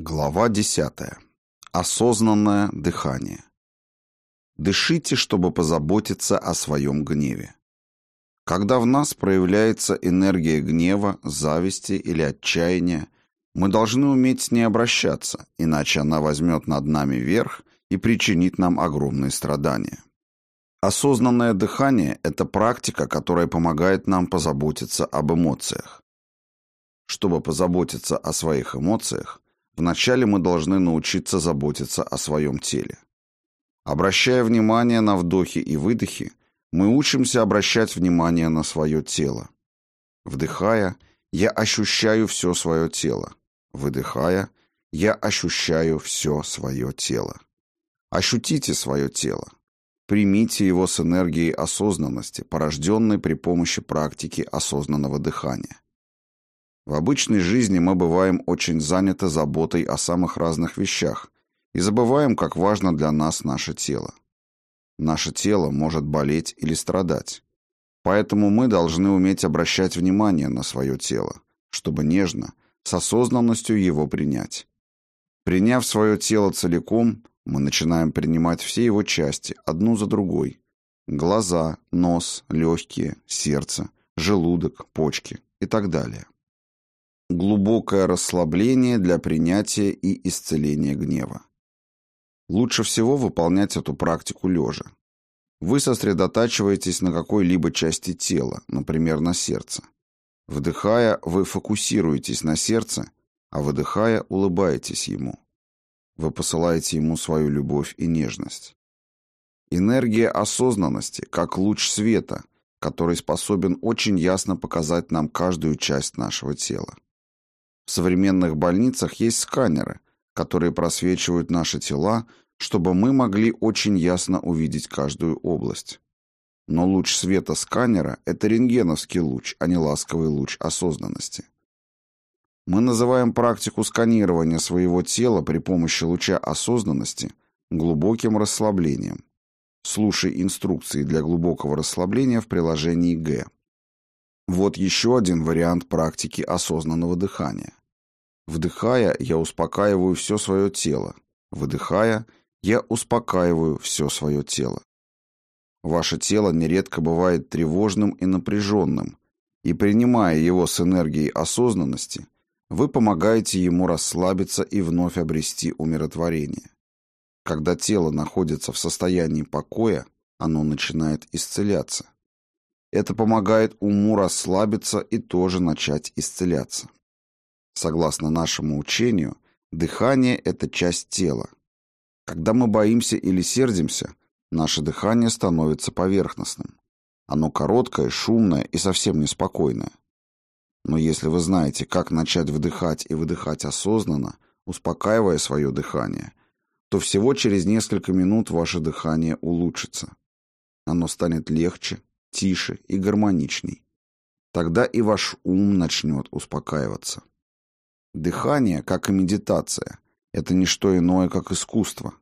Глава 10. Осознанное дыхание. Дышите, чтобы позаботиться о своем гневе. Когда в нас проявляется энергия гнева, зависти или отчаяния, мы должны уметь с ней обращаться, иначе она возьмет над нами верх и причинит нам огромные страдания. Осознанное дыхание – это практика, которая помогает нам позаботиться об эмоциях. Чтобы позаботиться о своих эмоциях, вначале мы должны научиться заботиться о своем теле. Обращая внимание на вдохи и выдохи, мы учимся обращать внимание на свое тело. Вдыхая, я ощущаю все свое тело. Выдыхая, я ощущаю все свое тело. Ощутите свое тело. Примите его с энергией осознанности, порожденной при помощи практики осознанного дыхания. В обычной жизни мы бываем очень заняты заботой о самых разных вещах и забываем, как важно для нас наше тело. Наше тело может болеть или страдать. Поэтому мы должны уметь обращать внимание на свое тело, чтобы нежно, с осознанностью его принять. Приняв свое тело целиком, мы начинаем принимать все его части, одну за другой. Глаза, нос, легкие, сердце, желудок, почки и так далее. Глубокое расслабление для принятия и исцеления гнева. Лучше всего выполнять эту практику лежа. Вы сосредотачиваетесь на какой-либо части тела, например, на сердце. Вдыхая, вы фокусируетесь на сердце, а выдыхая, улыбаетесь ему. Вы посылаете ему свою любовь и нежность. Энергия осознанности, как луч света, который способен очень ясно показать нам каждую часть нашего тела. В современных больницах есть сканеры, которые просвечивают наши тела, чтобы мы могли очень ясно увидеть каждую область. Но луч света сканера – это рентгеновский луч, а не ласковый луч осознанности. Мы называем практику сканирования своего тела при помощи луча осознанности глубоким расслаблением. Слушай инструкции для глубокого расслабления в приложении Г. Вот еще один вариант практики осознанного дыхания. Вдыхая, я успокаиваю все свое тело. Выдыхая, я успокаиваю все свое тело. Ваше тело нередко бывает тревожным и напряженным, и принимая его с энергией осознанности – вы помогаете ему расслабиться и вновь обрести умиротворение. Когда тело находится в состоянии покоя, оно начинает исцеляться. Это помогает уму расслабиться и тоже начать исцеляться. Согласно нашему учению, дыхание – это часть тела. Когда мы боимся или сердимся, наше дыхание становится поверхностным. Оно короткое, шумное и совсем неспокойное. Но если вы знаете, как начать вдыхать и выдыхать осознанно, успокаивая свое дыхание, то всего через несколько минут ваше дыхание улучшится. Оно станет легче, тише и гармоничней. Тогда и ваш ум начнет успокаиваться. Дыхание, как и медитация, это не что иное, как искусство.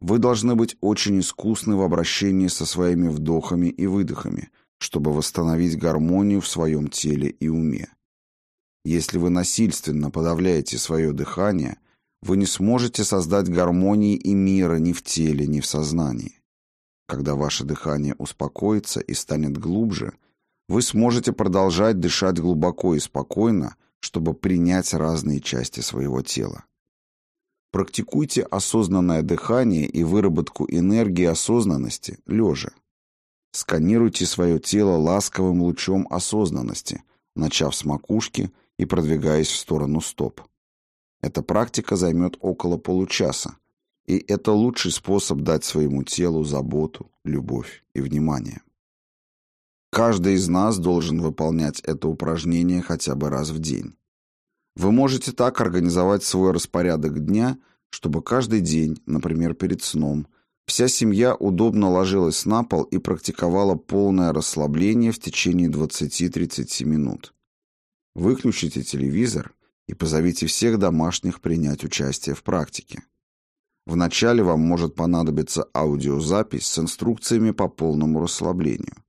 Вы должны быть очень искусны в обращении со своими вдохами и выдохами, чтобы восстановить гармонию в своем теле и уме. Если вы насильственно подавляете свое дыхание, вы не сможете создать гармонии и мира ни в теле, ни в сознании. Когда ваше дыхание успокоится и станет глубже, вы сможете продолжать дышать глубоко и спокойно, чтобы принять разные части своего тела. Практикуйте осознанное дыхание и выработку энергии осознанности лежа. Сканируйте свое тело ласковым лучом осознанности, начав с макушки – и продвигаясь в сторону стоп. Эта практика займет около получаса, и это лучший способ дать своему телу заботу, любовь и внимание. Каждый из нас должен выполнять это упражнение хотя бы раз в день. Вы можете так организовать свой распорядок дня, чтобы каждый день, например, перед сном, вся семья удобно ложилась на пол и практиковала полное расслабление в течение 20-30 минут. Выключите телевизор и позовите всех домашних принять участие в практике. Вначале вам может понадобиться аудиозапись с инструкциями по полному расслаблению.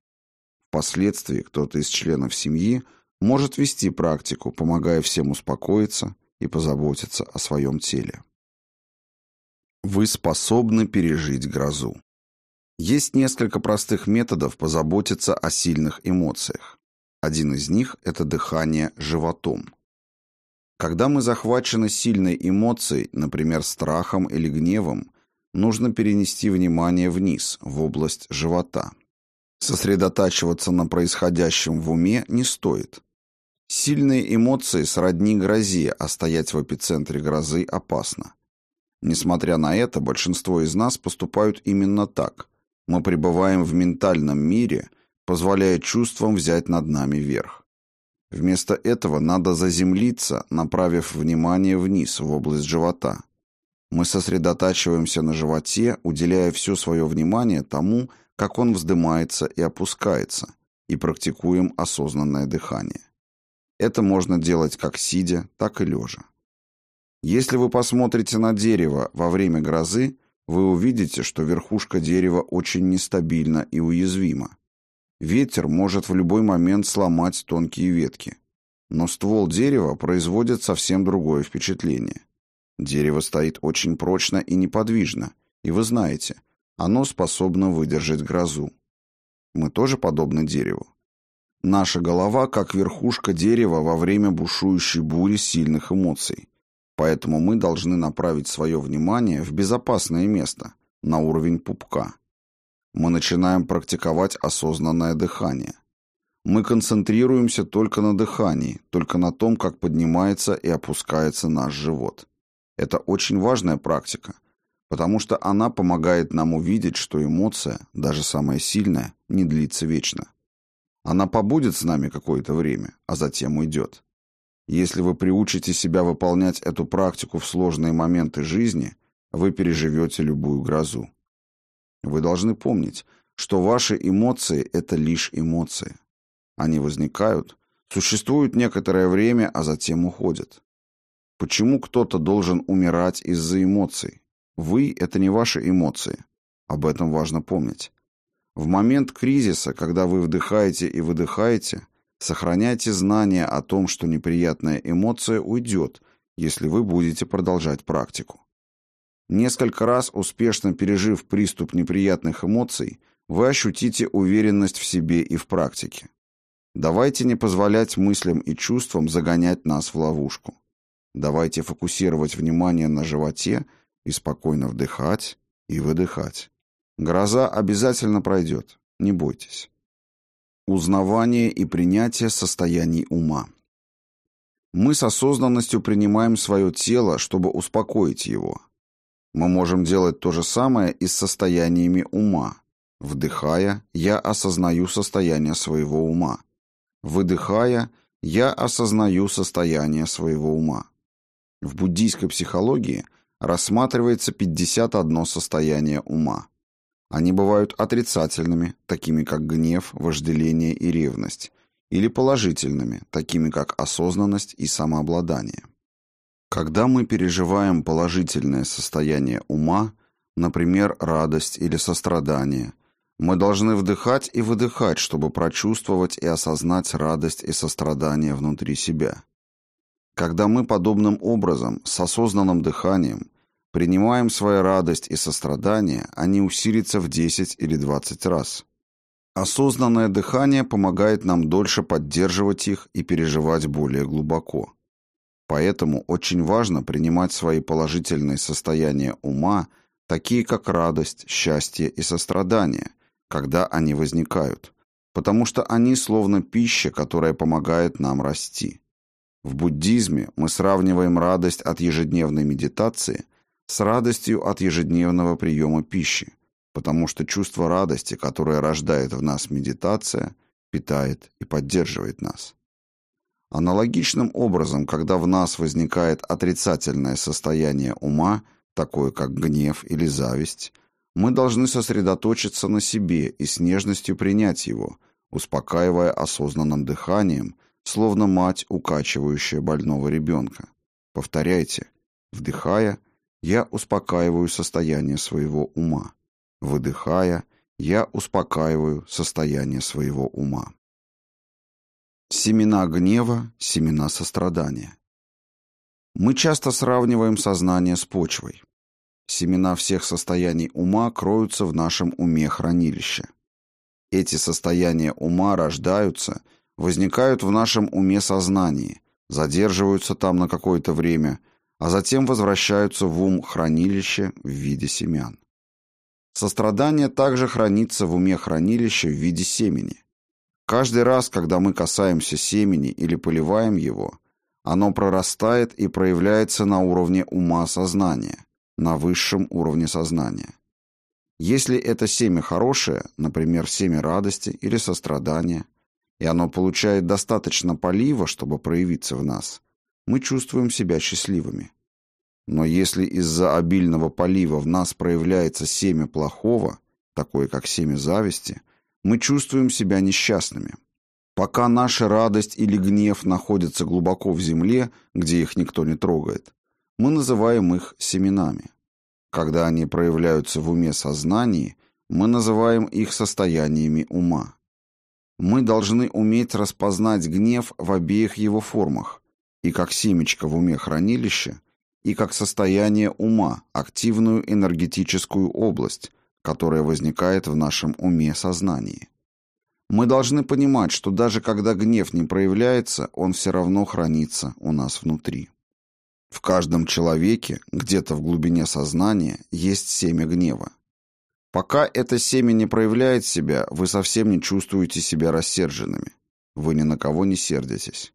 Впоследствии кто-то из членов семьи может вести практику, помогая всем успокоиться и позаботиться о своем теле. Вы способны пережить грозу. Есть несколько простых методов позаботиться о сильных эмоциях. Один из них – это дыхание животом. Когда мы захвачены сильной эмоцией, например, страхом или гневом, нужно перенести внимание вниз, в область живота. Сосредотачиваться на происходящем в уме не стоит. Сильные эмоции сродни грозе, а стоять в эпицентре грозы опасно. Несмотря на это, большинство из нас поступают именно так. Мы пребываем в ментальном мире, позволяя чувствам взять над нами верх. Вместо этого надо заземлиться, направив внимание вниз, в область живота. Мы сосредотачиваемся на животе, уделяя все свое внимание тому, как он вздымается и опускается, и практикуем осознанное дыхание. Это можно делать как сидя, так и лежа. Если вы посмотрите на дерево во время грозы, вы увидите, что верхушка дерева очень нестабильна и уязвима. Ветер может в любой момент сломать тонкие ветки. Но ствол дерева производит совсем другое впечатление. Дерево стоит очень прочно и неподвижно, и вы знаете, оно способно выдержать грозу. Мы тоже подобны дереву. Наша голова как верхушка дерева во время бушующей бури сильных эмоций. Поэтому мы должны направить свое внимание в безопасное место, на уровень пупка. Мы начинаем практиковать осознанное дыхание. Мы концентрируемся только на дыхании, только на том, как поднимается и опускается наш живот. Это очень важная практика, потому что она помогает нам увидеть, что эмоция, даже самая сильная, не длится вечно. Она побудет с нами какое-то время, а затем уйдет. Если вы приучите себя выполнять эту практику в сложные моменты жизни, вы переживете любую грозу. Вы должны помнить, что ваши эмоции – это лишь эмоции. Они возникают, существуют некоторое время, а затем уходят. Почему кто-то должен умирать из-за эмоций? Вы – это не ваши эмоции. Об этом важно помнить. В момент кризиса, когда вы вдыхаете и выдыхаете, сохраняйте знание о том, что неприятная эмоция уйдет, если вы будете продолжать практику. Несколько раз успешно пережив приступ неприятных эмоций, вы ощутите уверенность в себе и в практике. Давайте не позволять мыслям и чувствам загонять нас в ловушку. Давайте фокусировать внимание на животе и спокойно вдыхать и выдыхать. Гроза обязательно пройдет, не бойтесь. Узнавание и принятие состояний ума. Мы с осознанностью принимаем свое тело, чтобы успокоить его. Мы можем делать то же самое и с состояниями ума. Вдыхая, я осознаю состояние своего ума. Выдыхая, я осознаю состояние своего ума. В буддийской психологии рассматривается 51 состояние ума. Они бывают отрицательными, такими как гнев, вожделение и ревность, или положительными, такими как осознанность и самообладание. Когда мы переживаем положительное состояние ума, например, радость или сострадание, мы должны вдыхать и выдыхать, чтобы прочувствовать и осознать радость и сострадание внутри себя. Когда мы подобным образом, с осознанным дыханием, принимаем свою радость и сострадание, они усилятся в 10 или 20 раз. Осознанное дыхание помогает нам дольше поддерживать их и переживать более глубоко. Поэтому очень важно принимать свои положительные состояния ума, такие как радость, счастье и сострадание, когда они возникают, потому что они словно пища, которая помогает нам расти. В буддизме мы сравниваем радость от ежедневной медитации с радостью от ежедневного приема пищи, потому что чувство радости, которое рождает в нас медитация, питает и поддерживает нас. Аналогичным образом, когда в нас возникает отрицательное состояние ума, такое как гнев или зависть, мы должны сосредоточиться на себе и с нежностью принять его, успокаивая осознанным дыханием – словно мать, укачивающая больного ребенка. Повторяйте. Вдыхая, я успокаиваю состояние своего ума. Выдыхая, я успокаиваю состояние своего ума. Семена гнева, семена сострадания. Мы часто сравниваем сознание с почвой. Семена всех состояний ума кроются в нашем уме-хранилище. Эти состояния ума рождаются, возникают в нашем уме-сознании, задерживаются там на какое-то время, а затем возвращаются в ум-хранилище в виде семян. Сострадание также хранится в уме-хранилище в виде семени. Каждый раз, когда мы касаемся семени или поливаем его, оно прорастает и проявляется на уровне ума-сознания, на высшем уровне сознания. Если это семя хорошее, например, семя радости или сострадания, и оно получает достаточно полива, чтобы проявиться в нас, мы чувствуем себя счастливыми. Но если из-за обильного полива в нас проявляется семя плохого, такое как семя зависти, мы чувствуем себя несчастными. Пока наша радость или гнев находятся глубоко в земле, где их никто не трогает, мы называем их семенами. Когда они проявляются в уме сознании, мы называем их состояниями ума. Мы должны уметь распознать гнев в обеих его формах, и как семечко в уме хранилище, и как состояние ума, активную энергетическую область, которая возникает в нашем уме сознании. Мы должны понимать, что даже когда гнев не проявляется, он все равно хранится у нас внутри. В каждом человеке, где-то в глубине сознания, есть семя гнева. Пока это семя не проявляет себя, вы совсем не чувствуете себя рассерженными. Вы ни на кого не сердитесь.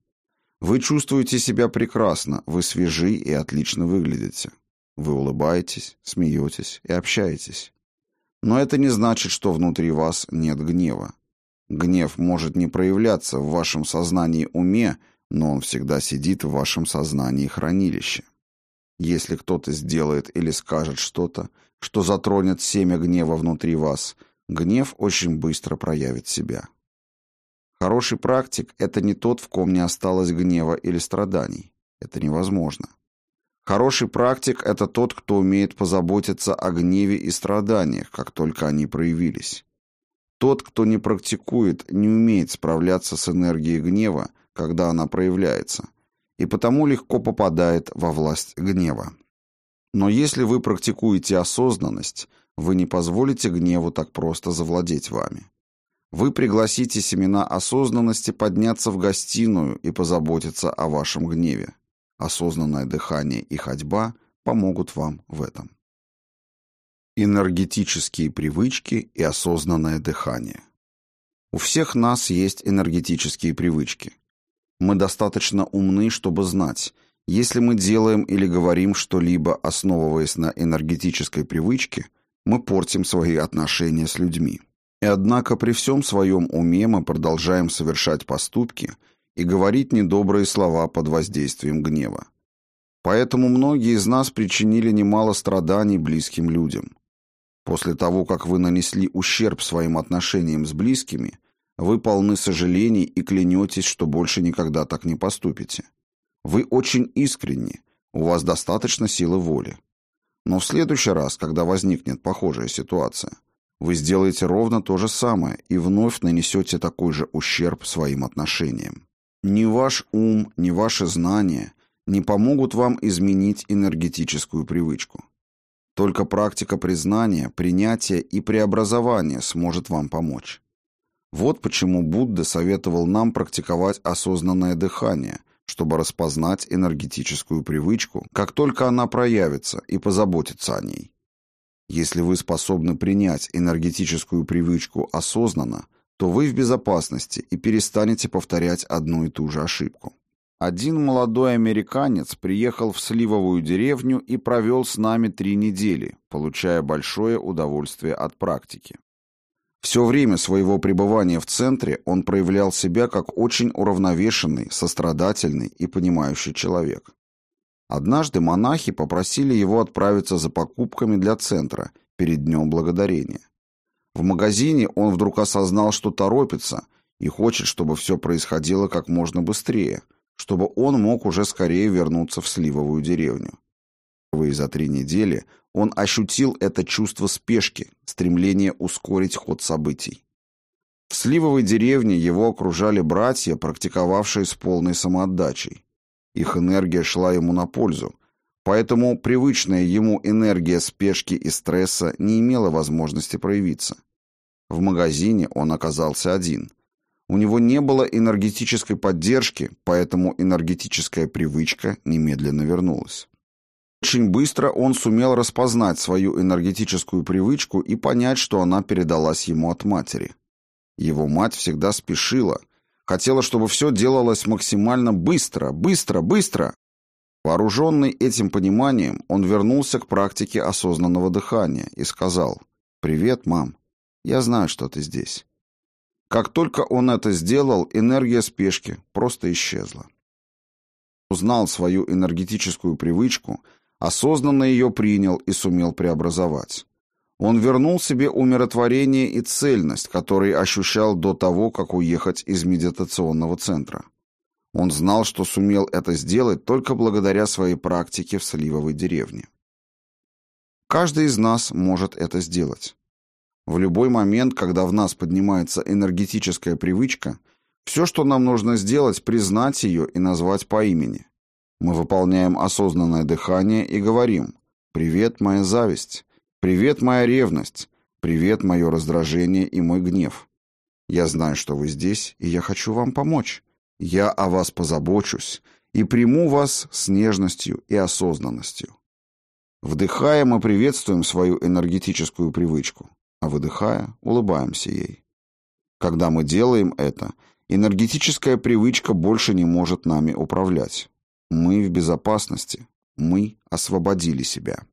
Вы чувствуете себя прекрасно, вы свежи и отлично выглядите. Вы улыбаетесь, смеетесь и общаетесь. Но это не значит, что внутри вас нет гнева. Гнев может не проявляться в вашем сознании уме, но он всегда сидит в вашем сознании хранилище. Если кто-то сделает или скажет что-то, что затронет семя гнева внутри вас, гнев очень быстро проявит себя. Хороший практик – это не тот, в ком не осталось гнева или страданий. Это невозможно. Хороший практик – это тот, кто умеет позаботиться о гневе и страданиях, как только они проявились. Тот, кто не практикует, не умеет справляться с энергией гнева, когда она проявляется, и потому легко попадает во власть гнева. Но если вы практикуете осознанность, вы не позволите гневу так просто завладеть вами. Вы пригласите семена осознанности подняться в гостиную и позаботиться о вашем гневе. Осознанное дыхание и ходьба помогут вам в этом. Энергетические привычки и осознанное дыхание. У всех нас есть энергетические привычки. Мы достаточно умны, чтобы знать, если мы делаем или говорим что-либо, основываясь на энергетической привычке, мы портим свои отношения с людьми. И однако при всем своем уме мы продолжаем совершать поступки и говорить недобрые слова под воздействием гнева. Поэтому многие из нас причинили немало страданий близким людям. После того, как вы нанесли ущерб своим отношениям с близкими, вы полны сожалений и клянетесь, что больше никогда так не поступите. Вы очень искренни, у вас достаточно силы воли. Но в следующий раз, когда возникнет похожая ситуация, вы сделаете ровно то же самое и вновь нанесете такой же ущерб своим отношениям. Ни ваш ум, ни ваши знания не помогут вам изменить энергетическую привычку. Только практика признания, принятия и преобразования сможет вам помочь. Вот почему Будда советовал нам практиковать осознанное дыхание, чтобы распознать энергетическую привычку, как только она проявится, и позаботиться о ней. Если вы способны принять энергетическую привычку осознанно, то вы в безопасности и перестанете повторять одну и ту же ошибку. Один молодой американец приехал в сливовую деревню и провел с нами три недели, получая большое удовольствие от практики. Все время своего пребывания в центре он проявлял себя как очень уравновешенный, сострадательный и понимающий человек. Однажды монахи попросили его отправиться за покупками для центра перед Днем Благодарения. В магазине он вдруг осознал, что торопится и хочет, чтобы все происходило как можно быстрее, чтобы он мог уже скорее вернуться в Сливовую деревню. Впервые за три недели он ощутил это чувство спешки, стремление ускорить ход событий. В Сливовой деревне его окружали братья, практиковавшие с полной самоотдачей. Их энергия шла ему на пользу, поэтому привычная ему энергия спешки и стресса не имела возможности проявиться. В магазине он оказался один. У него не было энергетической поддержки, поэтому энергетическая привычка немедленно вернулась. Очень быстро он сумел распознать свою энергетическую привычку и понять, что она передалась ему от матери. Его мать всегда спешила, хотела, чтобы все делалось максимально быстро, быстро, быстро. Вооруженный этим пониманием, он вернулся к практике осознанного дыхания и сказал «Привет, мам, я знаю, что ты здесь». Как только он это сделал, энергия спешки просто исчезла. Узнал свою энергетическую привычку – осознанно ее принял и сумел преобразовать. Он вернул себе умиротворение и цельность, которые ощущал до того, как уехать из медитационного центра. Он знал, что сумел это сделать только благодаря своей практике в Сливовой деревне. Каждый из нас может это сделать. В любой момент, когда в нас поднимается энергетическая привычка, все, что нам нужно сделать, признать ее и назвать по имени. Мы выполняем осознанное дыхание и говорим «Привет, моя зависть», «Привет, моя ревность», «Привет, мое раздражение и мой гнев». Я знаю, что вы здесь, и я хочу вам помочь. Я о вас позабочусь и приму вас с нежностью и осознанностью. Вдыхая, мы приветствуем свою энергетическую привычку, а выдыхая, улыбаемся ей. Когда мы делаем это, энергетическая привычка больше не может нами управлять. Мы в безопасности. Мы освободили себя.